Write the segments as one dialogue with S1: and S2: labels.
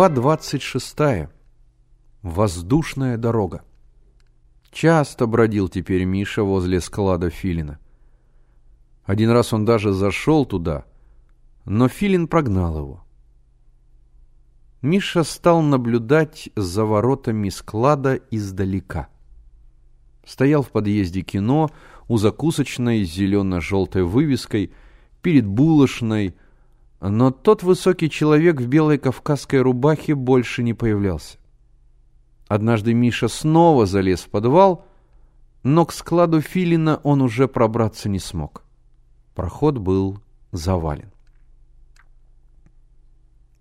S1: Глава 26. Воздушная дорога. Часто бродил теперь Миша возле склада Филина. Один раз он даже зашел туда, но Филин прогнал его. Миша стал наблюдать за воротами склада издалека. Стоял в подъезде кино у закусочной с зелено-желтой вывеской, перед булочной – но тот высокий человек в белой кавказской рубахе больше не появлялся. Однажды Миша снова залез в подвал, но к складу Филина он уже пробраться не смог. Проход был завален.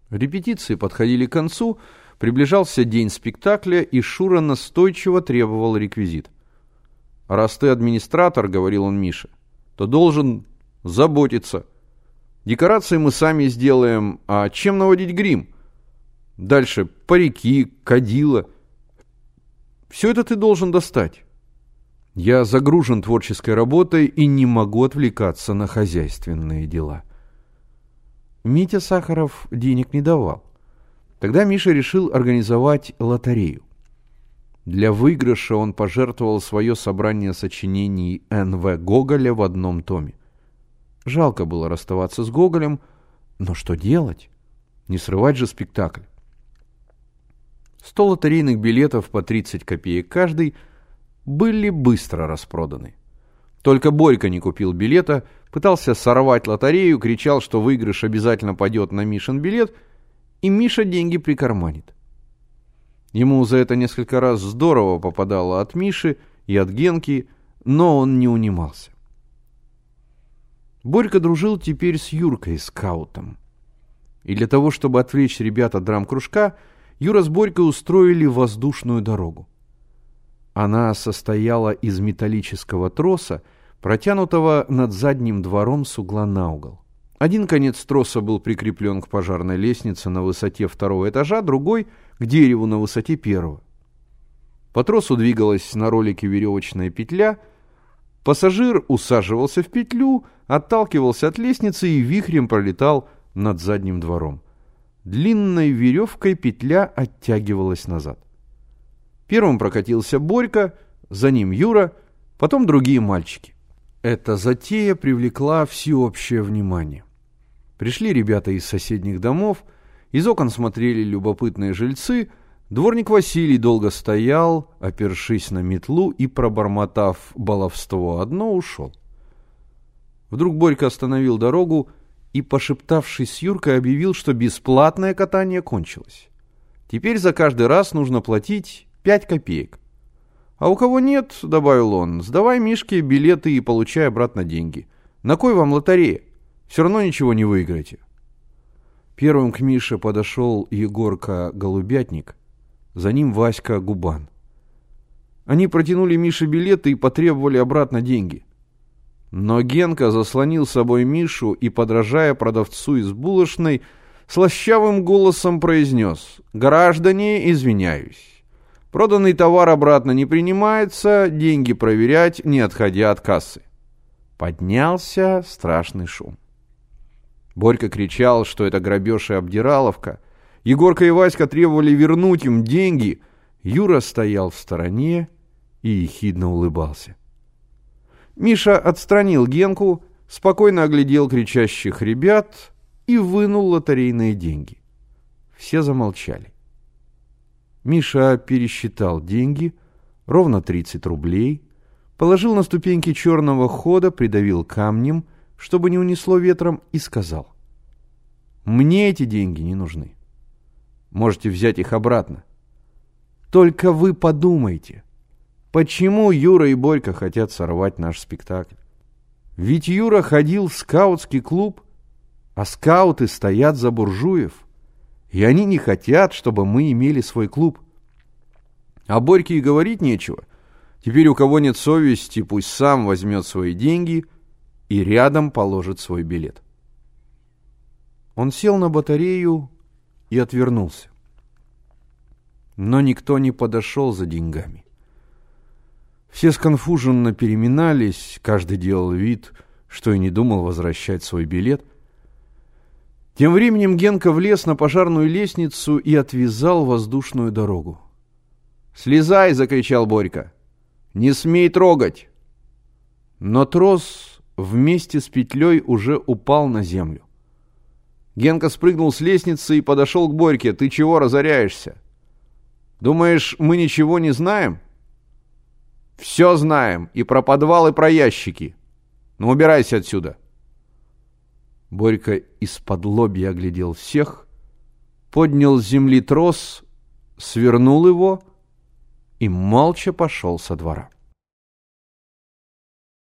S1: Репетиции подходили к концу, приближался день спектакля, и Шура настойчиво требовал реквизит. «Раз ты администратор, — говорил он Мише, — то должен заботиться — Декорации мы сами сделаем, а чем наводить грим? Дальше парики, кадила. Все это ты должен достать. Я загружен творческой работой и не могу отвлекаться на хозяйственные дела. Митя Сахаров денег не давал. Тогда Миша решил организовать лотерею. Для выигрыша он пожертвовал свое собрание сочинений Н.В. Гоголя в одном томе. Жалко было расставаться с Гоголем, но что делать? Не срывать же спектакль. Сто лотерейных билетов по 30 копеек каждый были быстро распроданы. Только Борька не купил билета, пытался сорвать лотерею, кричал, что выигрыш обязательно пойдет на Мишин билет, и Миша деньги прикарманит. Ему за это несколько раз здорово попадало от Миши и от Генки, но он не унимался. Борька дружил теперь с Юркой, скаутом. И для того, чтобы отвлечь ребят от драм-кружка, Юра с Борькой устроили воздушную дорогу. Она состояла из металлического троса, протянутого над задним двором с угла на угол. Один конец троса был прикреплен к пожарной лестнице на высоте второго этажа, другой — к дереву на высоте первого. По тросу двигалась на ролике веревочная петля — Пассажир усаживался в петлю, отталкивался от лестницы и вихрем пролетал над задним двором. Длинной веревкой петля оттягивалась назад. Первым прокатился Борька, за ним Юра, потом другие мальчики. Эта затея привлекла всеобщее внимание. Пришли ребята из соседних домов, из окон смотрели любопытные жильцы – Дворник Василий долго стоял, опершись на метлу и, пробормотав баловство одно, ушел. Вдруг Борька остановил дорогу и, пошептавшись с Юркой, объявил, что бесплатное катание кончилось. Теперь за каждый раз нужно платить пять копеек. А у кого нет, добавил он, сдавай Мишке билеты и получай обратно деньги. На кой вам лотерея? Все равно ничего не выиграете. Первым к Мише подошел Егорка Голубятник за ним Васька Губан. Они протянули Мише билеты и потребовали обратно деньги. Но Генка заслонил собой Мишу и, подражая продавцу из булочной, слащавым голосом произнес «Граждане, извиняюсь. Проданный товар обратно не принимается, деньги проверять, не отходя от кассы». Поднялся страшный шум. Борька кричал, что это грабеж и обдираловка – Егорка и Васька требовали вернуть им деньги. Юра стоял в стороне и ехидно улыбался. Миша отстранил Генку, спокойно оглядел кричащих ребят и вынул лотерейные деньги. Все замолчали. Миша пересчитал деньги, ровно 30 рублей, положил на ступеньки черного хода, придавил камнем, чтобы не унесло ветром, и сказал, «Мне эти деньги не нужны. Можете взять их обратно. Только вы подумайте, почему Юра и Борька хотят сорвать наш спектакль? Ведь Юра ходил в скаутский клуб, а скауты стоят за буржуев, и они не хотят, чтобы мы имели свой клуб. А Борьке и говорить нечего. Теперь у кого нет совести, пусть сам возьмет свои деньги и рядом положит свой билет. Он сел на батарею и отвернулся. Но никто не подошел за деньгами. Все сконфуженно переминались, каждый делал вид, что и не думал возвращать свой билет. Тем временем Генка влез на пожарную лестницу и отвязал воздушную дорогу. «Слезай!» — закричал Борька. «Не смей трогать!» Но трос вместе с петлей уже упал на землю. Генка спрыгнул с лестницы и подошел к Борьке. «Ты чего разоряешься? Думаешь, мы ничего не знаем?» «Все знаем. И про подвал, и про ящики. Ну, убирайся отсюда!» Борька из-под лобья оглядел всех, поднял с земли трос, свернул его и молча пошел со двора.